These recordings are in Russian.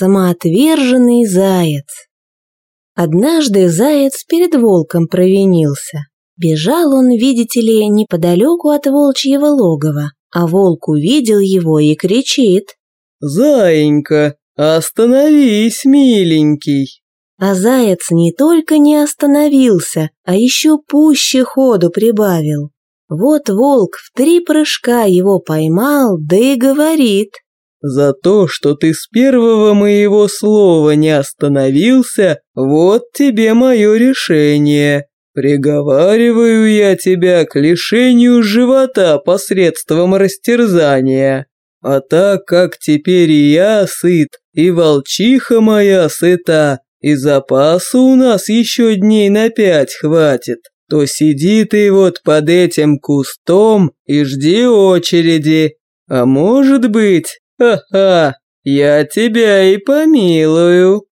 самоотверженный заяц. Однажды заяц перед волком провинился. Бежал он, видите ли, неподалеку от волчьего логова, а волк увидел его и кричит. «Заинька, остановись, миленький!» А заяц не только не остановился, а еще пуще ходу прибавил. Вот волк в три прыжка его поймал, да и говорит. За то, что ты с первого моего слова не остановился, вот тебе мое решение. Приговариваю я тебя к лишению живота посредством растерзания. А так как теперь и я сыт, и волчиха моя сыта, и запаса у нас еще дней на пять хватит, то сиди ты вот под этим кустом и жди очереди. А может быть, Ха-ха, я тебя и помилую.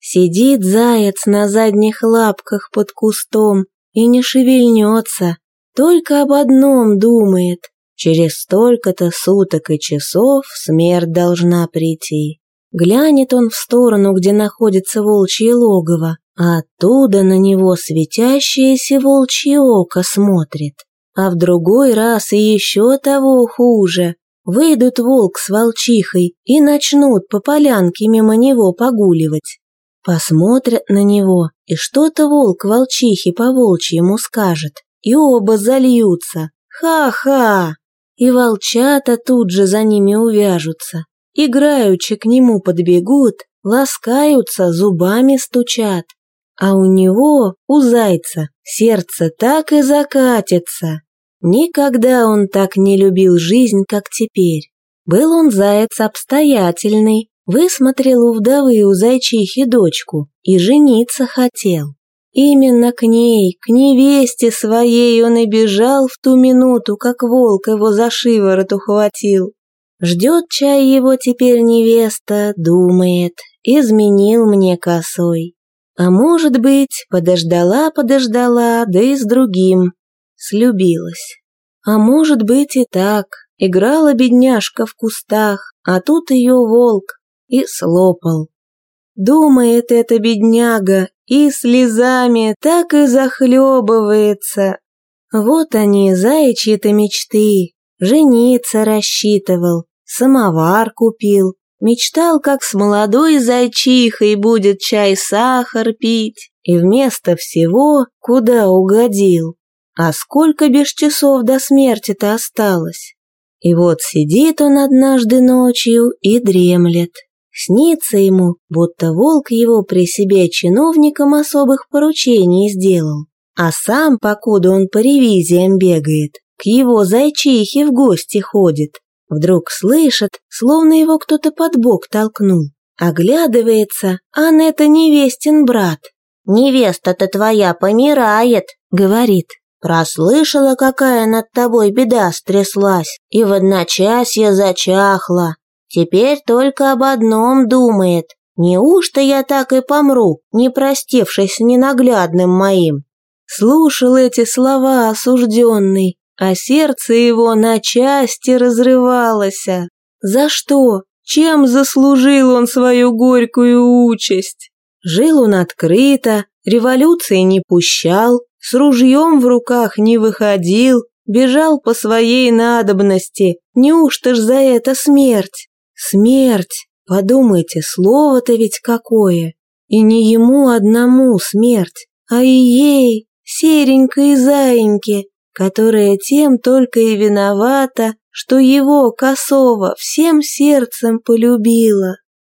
Сидит заяц на задних лапках под кустом и не шевельнется, только об одном думает. Через столько-то суток и часов смерть должна прийти. Глянет он в сторону, где находится волчье логово, а оттуда на него светящееся волчье око смотрит. А в другой раз и еще того хуже. Выйдут волк с волчихой и начнут по полянке мимо него погуливать. Посмотрят на него, и что-то волк волчихе по волчьему скажет, и оба зальются. Ха-ха! И волчата тут же за ними увяжутся. Играючи к нему подбегут, ласкаются, зубами стучат. А у него, у зайца, сердце так и закатится. Никогда он так не любил жизнь, как теперь. Был он заяц обстоятельный, высмотрел у вдовы у зайчихи дочку и жениться хотел. Именно к ней, к невесте своей он и бежал в ту минуту, как волк его за шиворот ухватил. Ждет чай его теперь невеста, думает, изменил мне косой. А может быть, подождала-подождала, да и с другим, слюбилась. А может быть и так, играла бедняжка в кустах, а тут ее волк и слопал. Думает эта бедняга и слезами так и захлебывается. Вот они, заячьи-то мечты. Жениться рассчитывал, самовар купил, мечтал, как с молодой зайчихой будет чай-сахар пить, и вместо всего куда угодил. А сколько без часов до смерти-то осталось? И вот сидит он однажды ночью и дремлет. Снится ему, будто волк его при себе чиновником особых поручений сделал. А сам, покуда он по ревизиям бегает, к его зайчихе в гости ходит. Вдруг слышит, словно его кто-то под бок толкнул. Оглядывается, а это невестин брат. «Невеста-то твоя помирает», — говорит. Прослышала, какая над тобой беда стряслась, и в одночасье зачахла. Теперь только об одном думает. Неужто я так и помру, не простившись ненаглядным моим? Слушал эти слова осужденный, а сердце его на части разрывалось. За что? Чем заслужил он свою горькую участь? Жил он открыто, революции не пущал, с ружьем в руках не выходил, бежал по своей надобности. Неужто ж за это смерть? Смерть! Подумайте, слово-то ведь какое! И не ему одному смерть, а и ей, серенькой заиньке, которая тем только и виновата, что его, косого, всем сердцем полюбила.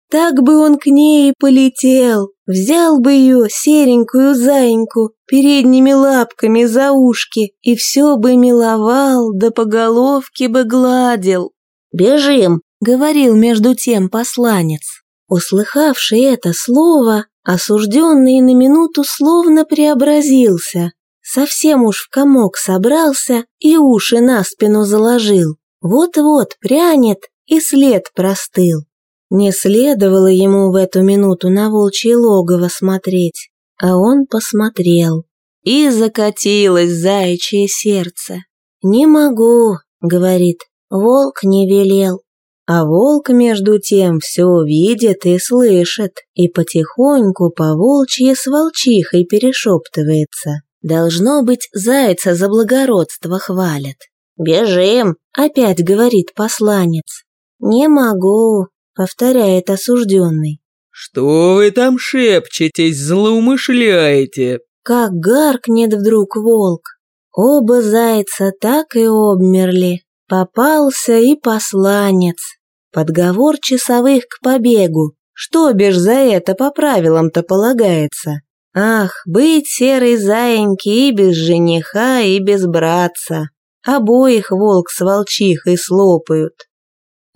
Так бы он к ней и полетел, взял бы ее, серенькую заиньку, передними лапками за ушки и все бы миловал, да по головке бы гладил. «Бежим!» — говорил между тем посланец. Услыхавший это слово, осужденный на минуту словно преобразился, совсем уж в комок собрался и уши на спину заложил. Вот-вот прянет, и след простыл. Не следовало ему в эту минуту на волчье логово смотреть, а он посмотрел. И закатилось заячье сердце. «Не могу», — говорит, — «волк не велел». А волк между тем все видит и слышит, и потихоньку по волчьи с волчихой перешептывается. Должно быть, зайца за благородство хвалят. «Бежим!» — опять говорит посланец. «Не могу», — повторяет осужденный. «Что вы там шепчетесь, злоумышляете?» Как гаркнет вдруг волк. Оба зайца так и обмерли. Попался и посланец. Подговор часовых к побегу. Что бишь за это по правилам-то полагается? Ах, быть серой заиньки и без жениха, и без братца. Обоих волк с волчихой слопают.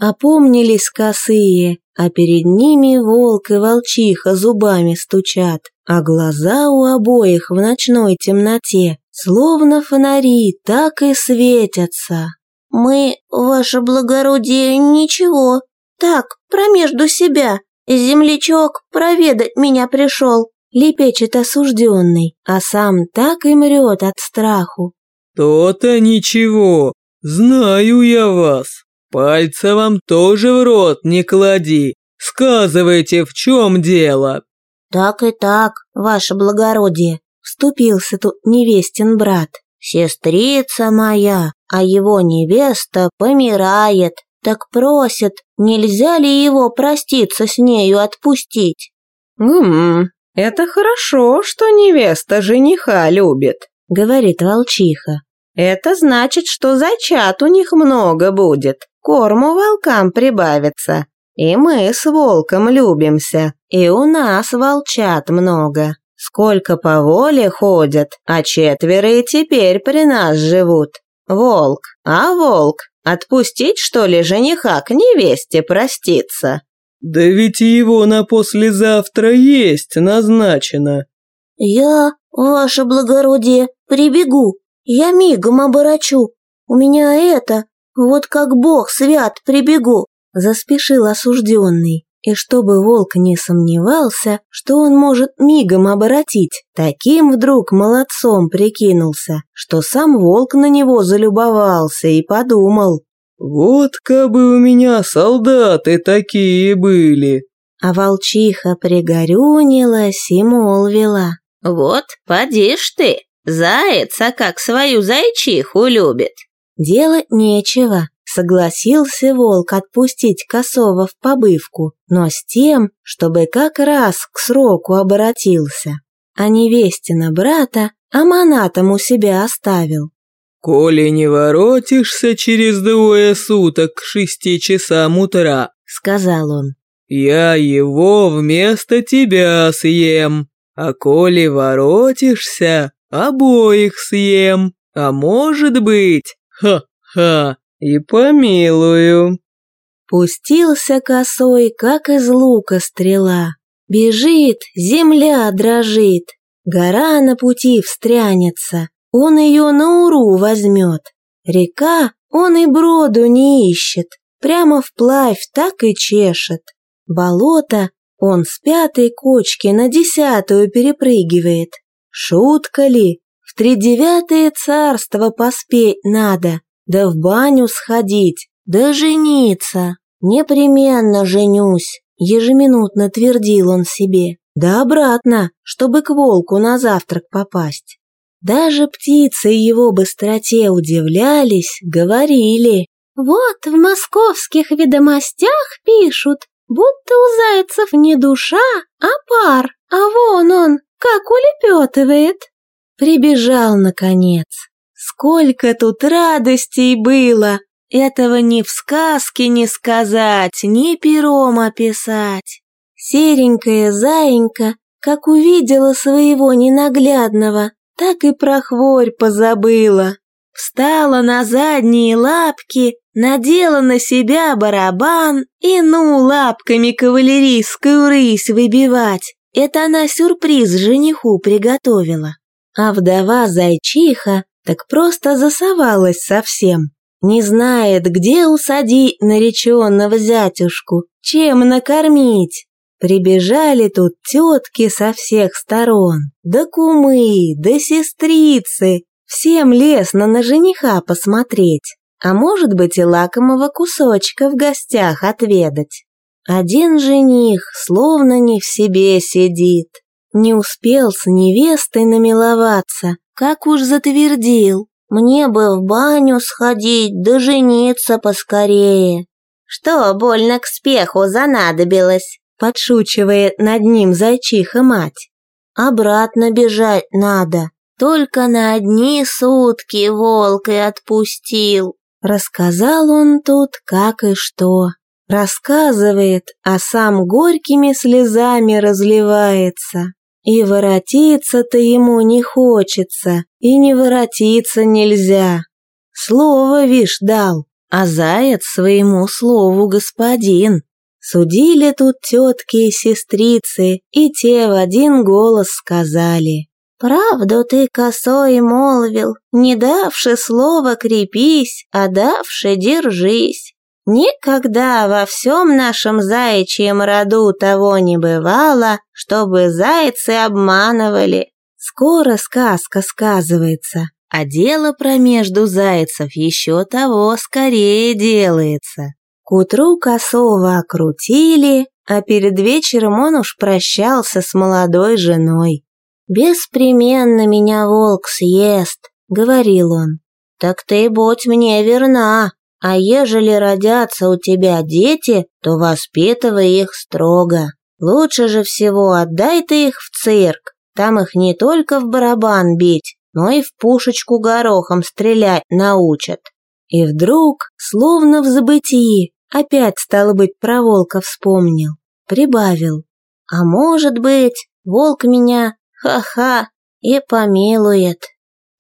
Опомнились косые, а перед ними волк и волчиха зубами стучат, а глаза у обоих в ночной темноте, словно фонари, так и светятся. «Мы, ваше благородие, ничего. Так, промежду себя. Землячок проведать меня пришел», — лепечет осужденный, а сам так и мрет от страху. «То-то ничего, знаю я вас. Пальца вам тоже в рот не клади. Сказывайте, в чем дело». «Так и так, ваше благородие», — вступился тут невестин брат. «Сестрица моя, а его невеста помирает, так просит, нельзя ли его проститься с нею отпустить?» «Гм, это хорошо, что невеста жениха любит», — говорит волчиха. «Это значит, что зачат у них много будет, корму волкам прибавится. И мы с волком любимся, и у нас волчат много. Сколько по воле ходят, а четверо и теперь при нас живут. Волк, а волк, отпустить, что ли, жениха к невесте проститься?» «Да ведь его на послезавтра есть назначено». «Я, ваше благородие, прибегу, я мигом оборочу. У меня это, вот как бог свят, прибегу», — заспешил осужденный. И чтобы волк не сомневался, что он может мигом оборотить, таким вдруг молодцом прикинулся, что сам волк на него залюбовался и подумал. «Вот кабы у меня солдаты такие были!» А волчиха пригорюнилась и молвила. «Вот, поди ж ты, заяца как свою зайчиху любит!» Делать нечего, Согласился волк отпустить косого в побывку, но с тем, чтобы как раз к сроку оборотился. А невестина брата аманатом у себя оставил. «Коли не воротишься через двое суток к шести часам утра», — сказал он, — «я его вместо тебя съем, а коли воротишься, обоих съем, а может быть, ха-ха, и помилую». Пустился косой, как из лука стрела. Бежит, земля дрожит, гора на пути встрянется, он ее на уру возьмет. Река он и броду не ищет, прямо вплавь так и чешет. Болото он с пятой кочки на десятую перепрыгивает. Шутка ли? В тридевятое царство поспеть надо, да в баню сходить, да жениться. Непременно женюсь, ежеминутно твердил он себе. Да обратно, чтобы к волку на завтрак попасть. Даже птицы его быстроте удивлялись, говорили. Вот в московских ведомостях пишут, будто у зайцев не душа, а пар, а вон он, как улепетывает. Прибежал, наконец. Сколько тут радостей было! Этого ни в сказке не сказать, ни пером описать. Серенькая заинька, как увидела своего ненаглядного, так и про хворь позабыла. Встала на задние лапки, надела на себя барабан и ну лапками кавалерийскую рысь выбивать. Это она сюрприз жениху приготовила. А вдова зайчиха так просто засовалась совсем. Не знает, где усадить нареченного зятюшку, чем накормить. Прибежали тут тетки со всех сторон, да кумы, да сестрицы. Всем лестно на жениха посмотреть. а может быть и лакомого кусочка в гостях отведать. Один жених словно не в себе сидит, не успел с невестой намиловаться, как уж затвердил. Мне бы в баню сходить, да жениться поскорее. Что больно к спеху занадобилось, подшучивает над ним зайчиха мать. Обратно бежать надо, только на одни сутки волк и отпустил. Рассказал он тут как и что. Рассказывает, а сам горькими слезами разливается. И воротиться-то ему не хочется, и не воротиться нельзя. Слово, вишь, дал, а заяц своему слову господин. Судили тут тетки и сестрицы, и те в один голос сказали. «Правду ты косой молвил, не давши слова крепись, а давши держись. Никогда во всем нашем заячьем роду того не бывало, чтобы зайцы обманывали. Скоро сказка сказывается, а дело про между зайцев еще того скорее делается. К утру косого окрутили, а перед вечером он уж прощался с молодой женой. «Беспременно меня волк съест», — говорил он. «Так ты будь мне верна, а ежели родятся у тебя дети, то воспитывай их строго. Лучше же всего отдай ты их в цирк. Там их не только в барабан бить, но и в пушечку горохом стрелять научат. И вдруг, словно в забытии, опять, стало быть, про волка вспомнил. Прибавил. А может быть, волк меня, ха-ха, и помилует.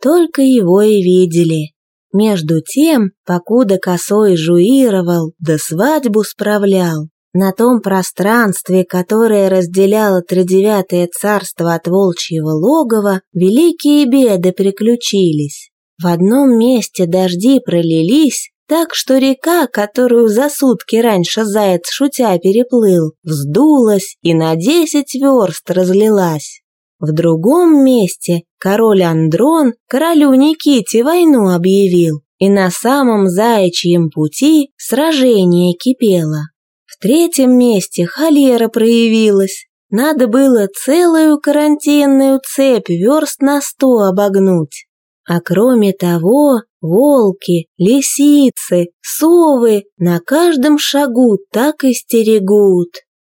Только его и видели. Между тем, покуда косой жуировал, да свадьбу справлял, на том пространстве, которое разделяло тридевятое царство от волчьего логова, великие беды приключились. В одном месте дожди пролились, так что река, которую за сутки раньше заяц шутя переплыл, вздулась и на десять верст разлилась. В другом месте король Андрон королю Никите войну объявил, и на самом заячьем пути сражение кипело. В третьем месте холера проявилась. Надо было целую карантинную цепь верст на сто обогнуть. А кроме того, волки, лисицы, совы на каждом шагу так и стерегут.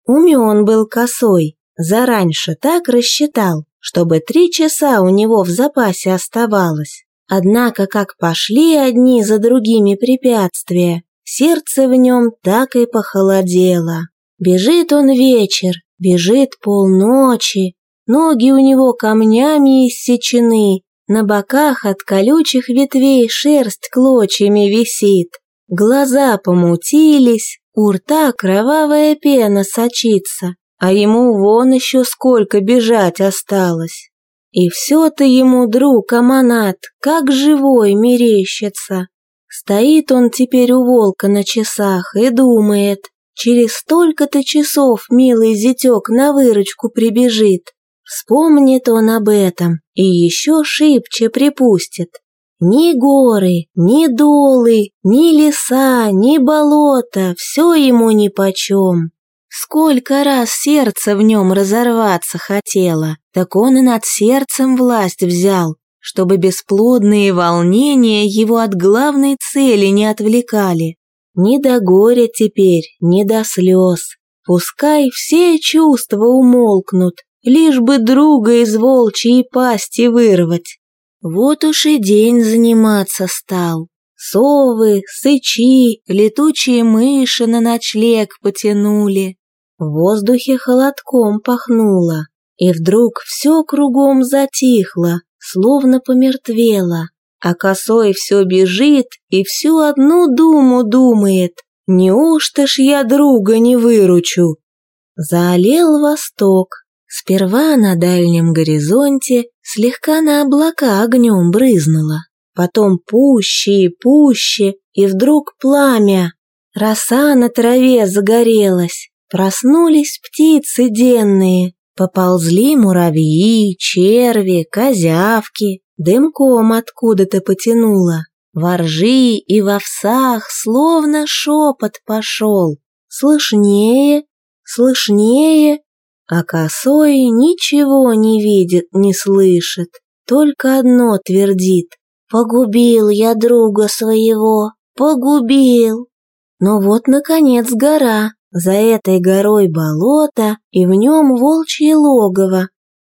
Умен был косой, Зараньше так рассчитал, чтобы три часа у него в запасе оставалось. Однако, как пошли одни за другими препятствия, сердце в нем так и похолодело. Бежит он вечер, бежит полночи, ноги у него камнями иссечены, на боках от колючих ветвей шерсть клочьями висит, глаза помутились, у рта кровавая пена сочится, а ему вон еще сколько бежать осталось. И все-то ему, друг Аманат, как живой мерещится. Стоит он теперь у волка на часах и думает, через столько-то часов милый зятек на выручку прибежит. Вспомнит он об этом и еще шибче припустит. Ни горы, ни долы, ни леса, ни болота, все ему нипочем. Сколько раз сердце в нем разорваться хотело, так он и над сердцем власть взял, чтобы бесплодные волнения его от главной цели не отвлекали. Ни до горя теперь, ни до слез. Пускай все чувства умолкнут, лишь бы друга из волчьей пасти вырвать. Вот уж и день заниматься стал. Совы, сычи, летучие мыши на ночлег потянули. В воздухе холодком пахнуло, и вдруг все кругом затихло, словно помертвело, а косой все бежит и всю одну думу думает, неужто ж я друга не выручу? Заолел восток, сперва на дальнем горизонте слегка на облака огнем брызнуло, потом пуще и пуще, и вдруг пламя, роса на траве загорелась, Проснулись птицы денные, поползли муравьи, черви, козявки, дымком откуда-то потянуло. Во ржи и в овсах словно шепот пошел. Слышнее, слышнее, а косой ничего не видит, не слышит, только одно твердит. «Погубил я друга своего, погубил!» Но вот, наконец, гора, за этой горой болото, и в нем волчье логово.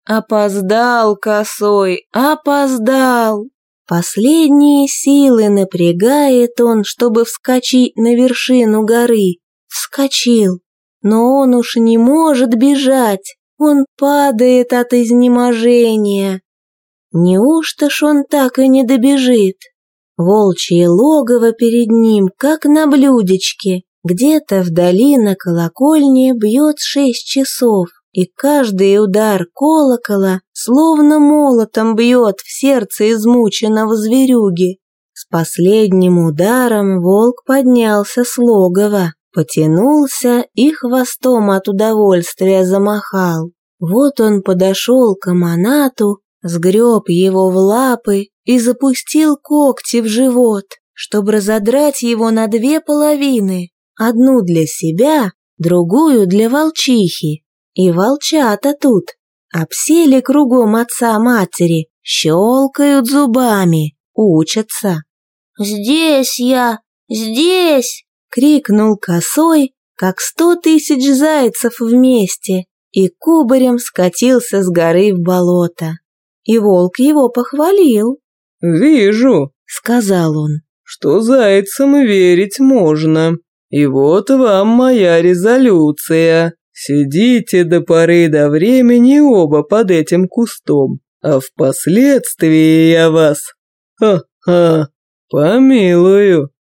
Опоздал, косой, опоздал! Последние силы напрягает он, чтобы вскочить на вершину горы. Вскочил, но он уж не может бежать, он падает от изнеможения. Неужто ж он так и не добежит? Волчье логово перед ним, как на блюдечке. Где-то вдали на колокольне бьет шесть часов, и каждый удар колокола словно молотом бьет в сердце измученного зверюги. С последним ударом волк поднялся с логова, потянулся и хвостом от удовольствия замахал. Вот он подошел к аманату, сгреб его в лапы и запустил когти в живот, чтобы разодрать его на две половины, одну для себя, другую для волчихи. И волчата тут обсели кругом отца-матери, щелкают зубами, учатся. «Здесь я! Здесь!» — крикнул косой, как сто тысяч зайцев вместе, и кубарем скатился с горы в болото. И волк его похвалил. «Вижу», — сказал он, — «что зайцам верить можно. И вот вам моя резолюция. Сидите до поры до времени оба под этим кустом, а впоследствии я вас, ха-ха, помилую».